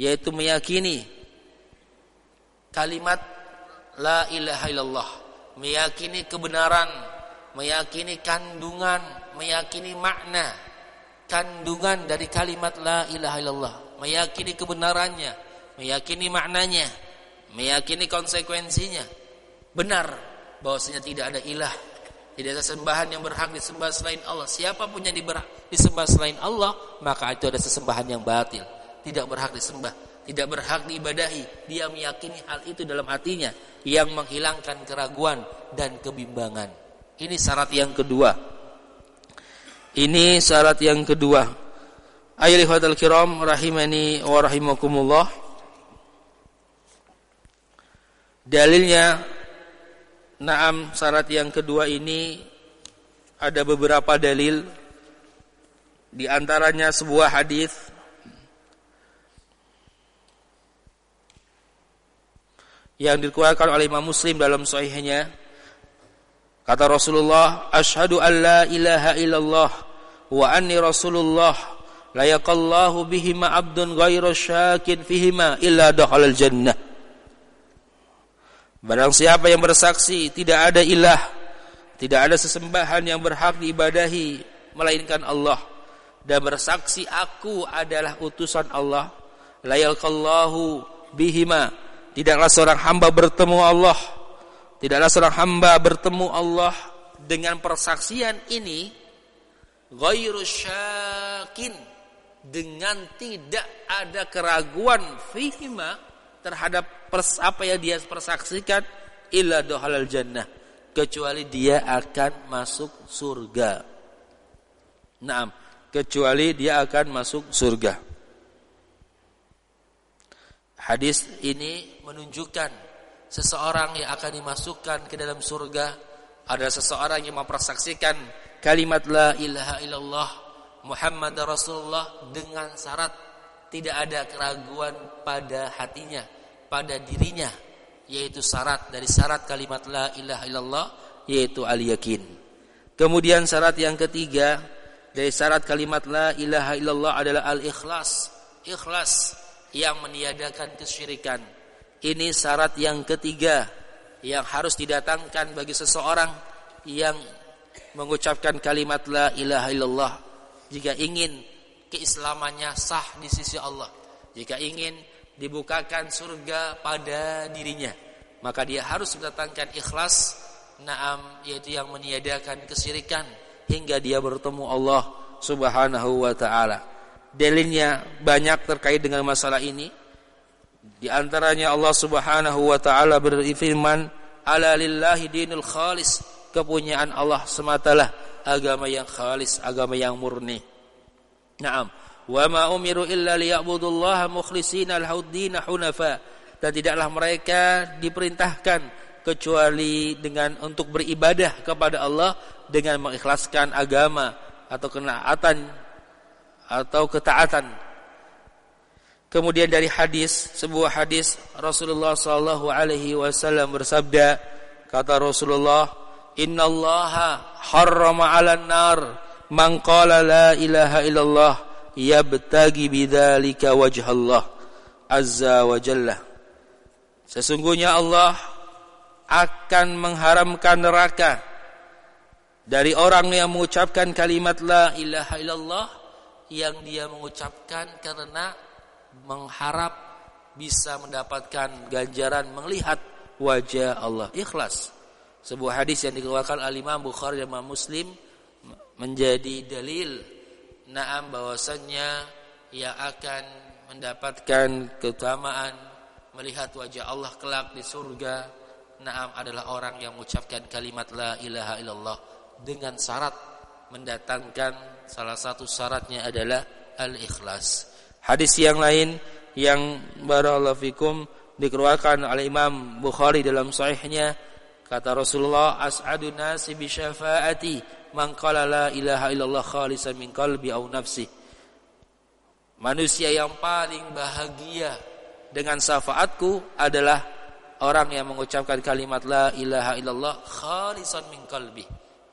yaitu meyakini kalimat la ilaha illallah, meyakini kebenaran, meyakini kandungan, meyakini makna kandungan dari kalimat la ilaha illallah, meyakini kebenarannya, meyakini maknanya, meyakini konsekuensinya. Benar bahwasanya tidak ada ilah, tidak ada sembahan yang berhak disembah selain Allah. Siapa pun yang disembah selain Allah, maka itu ada sesembahan yang batil tidak berhak disembah, tidak berhak diibadahi. Dia meyakini hal itu dalam hatinya yang menghilangkan keraguan dan kebimbangan. Ini syarat yang kedua. Ini syarat yang kedua. Ayyuhal kiram rahimani wa rahimakumullah. Dalilnya Naam syarat yang kedua ini ada beberapa dalil. Di antaranya sebuah hadis. Yang dikeluarkan oleh Imam Muslim dalam sahihnya. Kata Rasulullah asyhadu an la ilaha illallah wa anni rasulullah. La yaqallahu bihima abdun ghairu syakin fihima illa dakhalal jannah Barang siapa yang bersaksi tidak ada ilah tidak ada sesembahan yang berhak diibadahi melainkan Allah. Dan bersaksi aku adalah utusan Allah. La yaqallahu bihima. Tidaklah seorang hamba bertemu Allah. Tidaklah seorang hamba bertemu Allah dengan persaksian ini ghairu syakin dengan tidak ada keraguan fihima terhadap pers, apa yang dia persaksikan illa dohalal jannah kecuali dia akan masuk surga. Naam, kecuali dia akan masuk surga. Hadis ini menunjukkan seseorang yang akan dimasukkan ke dalam surga adalah seseorang yang mempersaksikan kalimat la ilaha illallah Muhammad Rasulullah dengan syarat tidak ada keraguan pada hatinya, pada dirinya, yaitu syarat dari syarat kalimat la ilaha illallah yaitu al yakin. Kemudian syarat yang ketiga dari syarat kalimat la ilaha illallah adalah al ikhlas. Ikhlas yang meniadakan kesyirikan. Ini syarat yang ketiga yang harus didatangkan bagi seseorang yang mengucapkan kalimat la ilaha illallah jika ingin keislamannya sah di sisi Allah, jika ingin dibukakan surga pada dirinya, maka dia harus mendatangkan ikhlas, naam yaitu yang meniadakan kesyirikan hingga dia bertemu Allah Subhanahu wa taala. Dalilnya banyak terkait dengan masalah ini. Di antaranya Allah Subhanahu wa taala berfirman, "Ala lillahi dinul khalis." Kepunyaan Allah sematalah agama yang khalis, agama yang murni. Naam. Wa ma umiru illa liya'budullaha mukhlishina al-huddin hunafa. Dan tidaklah mereka diperintahkan kecuali dengan untuk beribadah kepada Allah dengan mengikhlaskan agama atau kenaatan atau ketaatan. Kemudian dari hadis, sebuah hadis Rasulullah sallallahu alaihi wasallam bersabda, kata Rasulullah, "Innallaha harrama 'alan nar man qala la ilaha illallah yabtagi bidzalika wajhallah azza wa jalla. Sesungguhnya Allah akan mengharamkan neraka dari orang yang mengucapkan kalimat la ilaha illallah yang dia mengucapkan karena mengharap bisa mendapatkan ganjaran melihat wajah Allah. Ikhlas. Sebuah hadis yang dikeluarkan al-Imam Bukhari dan Muslim menjadi dalil naam bahwasannya ia akan mendapatkan keutamaan melihat wajah Allah kelak di surga. Naam adalah orang yang mengucapkan kalimat la ilaha illallah dengan syarat mendatangkan salah satu syaratnya adalah al-ikhlas. Hadis yang lain yang barakallahu fikum dikeluarkan oleh Imam Bukhari dalam sahihnya Kata Rasulullah, as'adu nasi bi man qala la ilaha illallah khalisan min qalbi au nafsi. Manusia yang paling bahagia dengan syafaatku adalah orang yang mengucapkan kalimat la ilaha illallah khalisan min qalbi.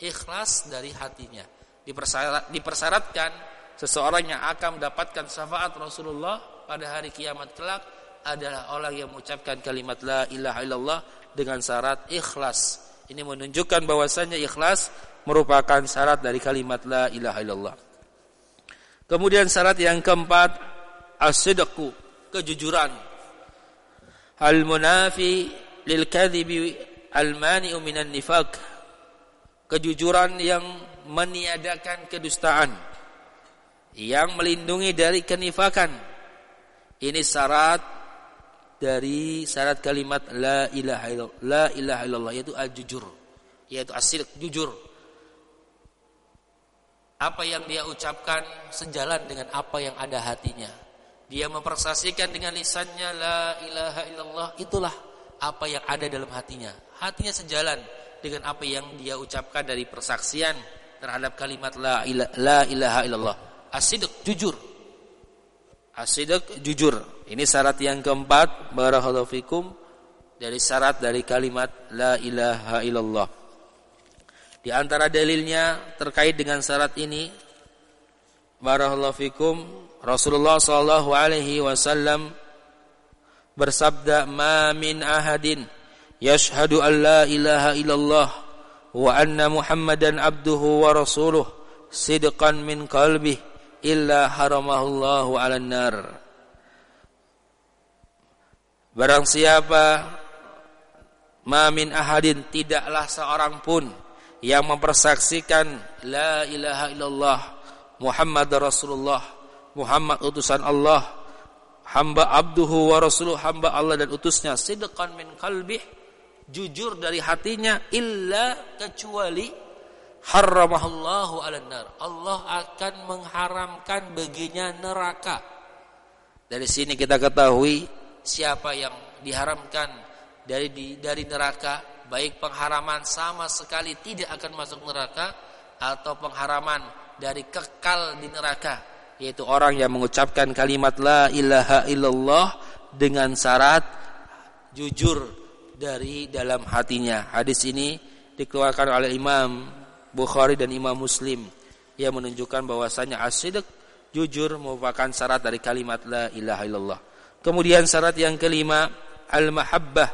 Ikhlas dari hatinya. Dipersyarat, dipersyaratkan seseorang yang akan mendapatkan syafaat Rasulullah pada hari kiamat kelak adalah orang yang mengucapkan kalimat la ilaha illallah dengan syarat ikhlas. Ini menunjukkan bahwasanya ikhlas merupakan syarat dari kalimat la ilaha illallah. Kemudian syarat yang keempat as-sidqu, kejujuran. Al-munafi lil kadhibi al-mani'u minan nifaq. Kejujuran yang meniadakan kedustaan. Yang melindungi dari kenifakan. Ini syarat dari syarat kalimat la ilaha illallah, la ilaha illallah yaitu al-jujur, yaitu asil jujur. Apa yang dia ucapkan sejalan dengan apa yang ada hatinya. Dia mempersaksikan dengan lisannya la ilaha illallah, itulah apa yang ada dalam hatinya. Hatinya sejalan dengan apa yang dia ucapkan dari persaksian terhadap kalimat la, ilaha illallah. Asidq jujur. Asidq jujur. Ini syarat yang keempat barakallahu fikum dari syarat dari kalimat la ilaha illallah. Di antara dalilnya terkait dengan syarat ini barakallahu fikum Rasulullah sallallahu alaihi wasallam bersabda ma min ahadin yashhadu an la ilaha illallah wa anna muhammadan abduhu wa rasuluh sidqan min qalbihi illa haramahullahu 'alan nar Barang siapa Mamin ahadin tidaklah seorang pun yang mempersaksikan la ilaha illallah Muhammad Rasulullah Muhammad utusan Allah hamba abduhu wa rasuluh hamba Allah dan utusnya sidqan min qalbih jujur dari hatinya illa kecuali haramahallahu ala nar. Allah akan mengharamkan baginya neraka. Dari sini kita ketahui siapa yang diharamkan dari dari neraka baik pengharaman sama sekali tidak akan masuk neraka atau pengharaman dari kekal di neraka yaitu orang yang mengucapkan kalimat la ilaha illallah dengan syarat jujur dari dalam hatinya. Hadis ini dikeluarkan oleh Imam Bukhari dan Imam Muslim yang menunjukkan bahwasanya asyidq jujur merupakan syarat dari kalimat la ilaha illallah. Kemudian syarat yang kelima al-mahabbah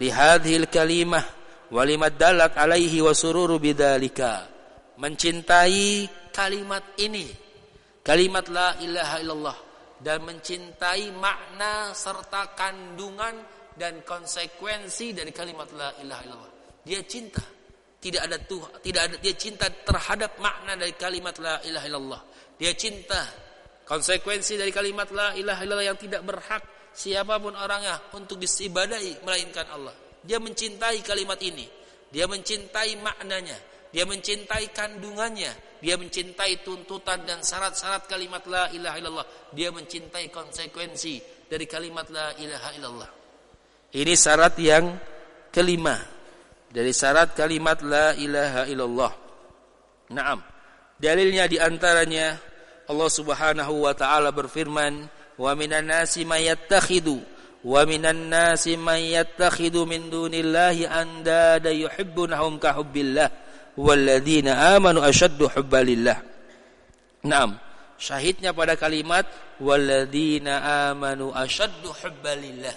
lihadhil kalimah walimat dalat alaihi wa sururu bidzalika mencintai kalimat ini. Kalimat la ilaha illallah. Dan mencintai makna serta kandungan dan konsekuensi dari kalimat la ilaha illallah. Dia cinta. Tidak ada tuh tidak ada dia cinta terhadap makna dari kalimat la ilaha illallah. Dia cinta konsekuensi dari kalimat la ilaha illallah yang tidak berhak siapa pun orangnya untuk disibadai melainkan Allah. Dia mencintai kalimat ini. Dia mencintai maknanya. Dia mencintai kandungannya. Dia mencintai tuntutan dan syarat-syarat kalimat la ilaha illallah. Dia mencintai konsekuensi dari kalimat la ilaha illallah. Ini syarat yang kelima dari syarat kalimat la ilaha illallah. Naam. Dalilnya di antaranya Allah Subhanahu wa taala berfirman wa minan nasi may yattakhidu wa minan nasi may yattakhidu min dunillahi andada yuhibbunahum ka hubbillah walladzina amanu ashaddu hubbalillah Naam syahidnya pada kalimat walladzina amanu ashaddu hubbalillah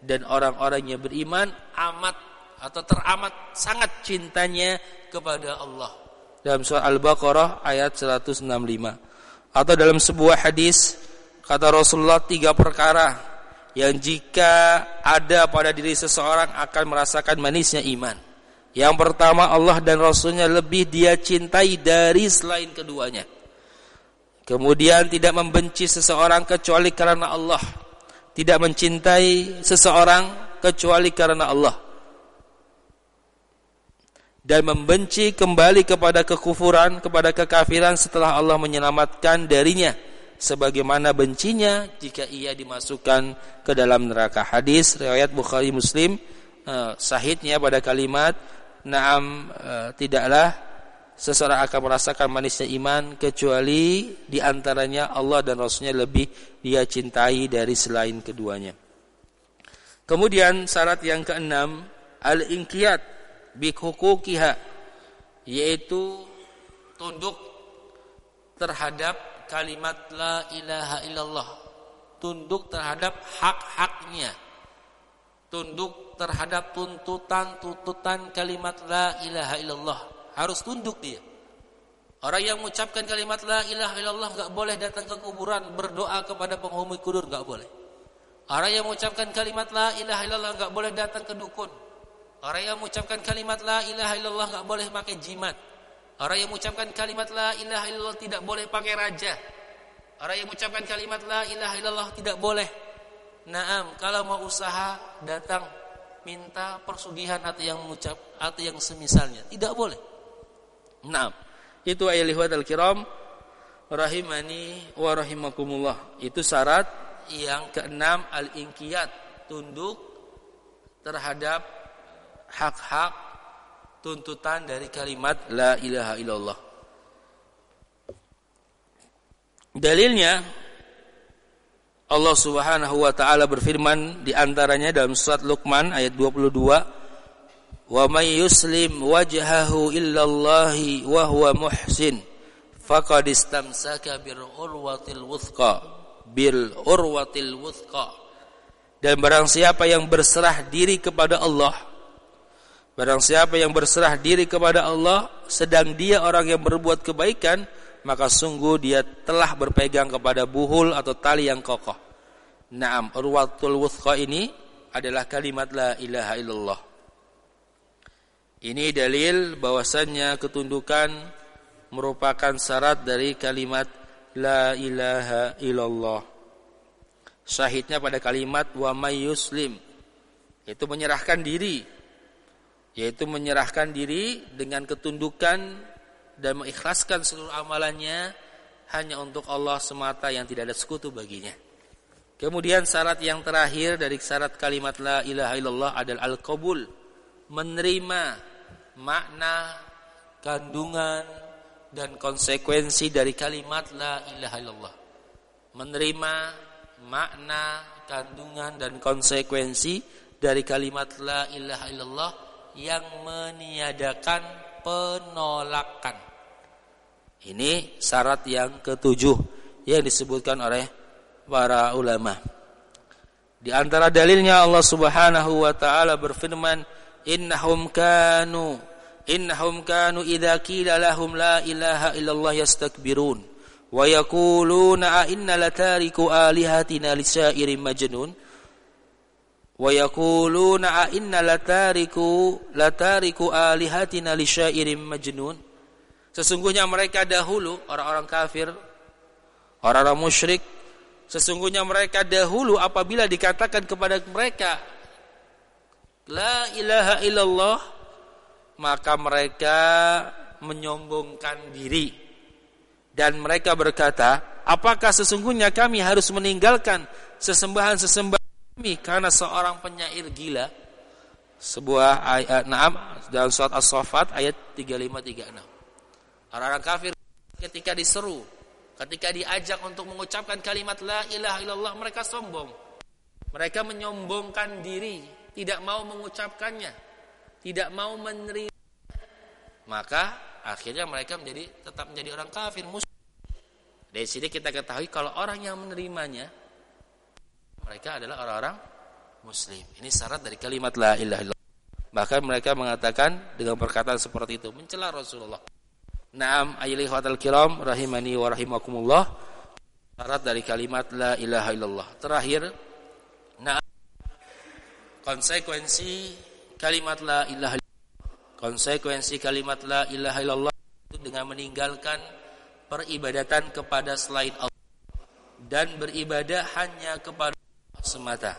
dan orang-orang yang beriman amat atau teramat sangat cintanya kepada Allah. Dalam surah Al-Baqarah ayat 165 atau dalam sebuah hadis Kata Rasulullah tiga perkara yang jika ada pada diri seseorang akan merasakan manisnya iman. Yang pertama Allah dan Rasulnya lebih dia cintai dari selain keduanya. Kemudian tidak membenci seseorang kecuali karena Allah. Tidak mencintai seseorang kecuali karena Allah. Dan membenci kembali kepada kekufuran, kepada kekafiran setelah Allah menyelamatkan darinya sebagaimana bencinya jika ia dimasukkan ke dalam neraka. Hadis riwayat Bukhari Muslim uh, sahihnya pada kalimat Naam uh, tidaklah seseorang akan merasakan manisnya iman kecuali di antaranya Allah dan Rasulnya lebih dia cintai dari selain keduanya. Kemudian syarat yang keenam al-inqiyat bi yaitu tunduk terhadap kalimat la ilaha illallah. Tunduk terhadap hak-haknya. Tunduk terhadap tuntutan-tuntutan kalimat la ilaha illallah. Harus tunduk dia. Orang yang mengucapkan kalimat la ilaha illallah enggak boleh datang ke kuburan berdoa kepada penghuni kubur enggak boleh. Orang yang mengucapkan kalimat la ilaha illallah enggak boleh datang ke dukun orang yang mengucapkan kalimat la ilaha illallah enggak boleh pakai jimat Orang yang mengucapkan kalimat la ilaha illallah tidak boleh pakai raja. Orang yang mengucapkan kalimat la ilaha illallah tidak boleh. Naam, kalau mau usaha datang minta persugihan atau yang mengucap atau yang semisalnya, tidak boleh. Naam. Itu ayat al-kiram rahimani wa rahimakumullah. Itu syarat yang keenam al-inqiyat, tunduk terhadap hak-hak tuntutan dari kalimat la ilaha illallah. Dalilnya Allah Subhanahu wa taala berfirman di antaranya dalam surat Luqman ayat 22 Wa may yuslim wajhahu illallahi wa huwa muhsin faqad istamsaka bil urwatil wuthqa bil urwatil wuthqa dan barang siapa yang berserah diri kepada Allah Barang siapa yang berserah diri kepada Allah sedang dia orang yang berbuat kebaikan, maka sungguh dia telah berpegang kepada buhul atau tali yang kokoh. Naam, urwatul wuthqa ini adalah kalimat la ilaha illallah. Ini dalil bahwasannya ketundukan merupakan syarat dari kalimat la ilaha illallah. Syahidnya pada kalimat wa may yuslim yaitu menyerahkan diri yaitu menyerahkan diri dengan ketundukan dan mengikhlaskan seluruh amalannya hanya untuk Allah semata yang tidak ada sekutu baginya. Kemudian syarat yang terakhir dari syarat kalimat la ilaha illallah adalah al-qabul, menerima makna, kandungan dan konsekuensi dari kalimat la ilaha illallah. Menerima makna, kandungan dan konsekuensi dari kalimat la ilaha illallah yang meniadakan penolakan. Ini syarat yang ketujuh yang disebutkan oleh para ulama. Di antara dalilnya Allah Subhanahu wa taala berfirman innahum kanu innahum kanu idza qila lahum la ilaha illallah yastakbirun wa yaquluna a inna latariku alihatina lisairin majnun wa yaquluna a inna latariku latariku alihatina lisairin majnun. Sesungguhnya mereka dahulu orang-orang kafir orang-orang musyrik sesungguhnya mereka dahulu apabila dikatakan kepada mereka La ilaha illallah maka mereka menyombongkan diri. Dan mereka berkata, apakah sesungguhnya kami harus meninggalkan sesembahan-sesembahan kami karena seorang penyair gila? Sebuah ayat naam dalam surat As-Saffat ayat 3536. Orang-orang kafir ketika diseru, ketika diajak untuk mengucapkan kalimat la ilaha illallah mereka sombong. Mereka menyombongkan diri tidak mau mengucapkannya, tidak mau menerima, maka akhirnya mereka menjadi tetap menjadi orang kafir musyrik. Dari sini kita ketahui kalau orang yang menerimanya mereka adalah orang-orang muslim. Ini syarat dari kalimat la ilaha illallah. Bahkan mereka mengatakan dengan perkataan seperti itu mencela Rasulullah. Naam ayyuhal kiram rahimani wa rahimakumullah. Syarat dari kalimat la ilaha illallah. Terakhir, naam konsekuensi kalimat la ilaha illallah. Konsekuensi kalimat la ilaha illallah itu dengan meninggalkan peribadatan kepada selain Allah dan beribadah hanya kepada semata.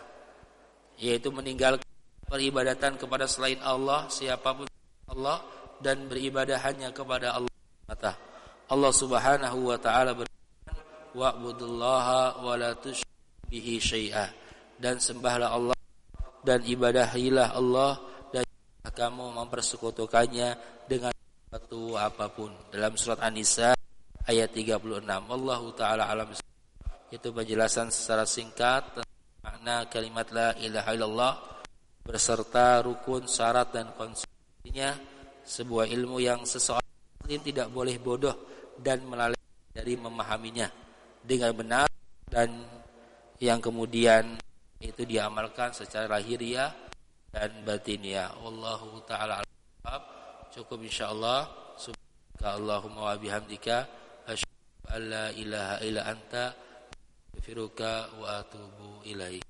Yaitu meninggalkan peribadatan kepada selain Allah siapa pun Allah dan beribadah hanya kepada Allah semata. Allah Subhanahu wa taala berfirman wa'budullaha wa la bihi syai'a dan sembahlah Allah dan ibadahilah Allah dan kamu mempersekutukannya dengan sesuatu apa pun. Dalam surat An-Nisa ayat 36. Allah taala alam itu penjelasan secara singkat makna kalimat la ilaha illallah beserta rukun, syarat dan konsekuensinya sebuah ilmu yang seseorang tidak boleh bodoh dan melalui dari memahaminya dengan benar dan yang kemudian itu diamalkan secara lahiriah dan batiniah. Wallahu taala Cukup insyaallah. Subhanakallahumma wa bihamdika asyhadu an la ilaha illa anta astaghfiruka wa atubu ilaik.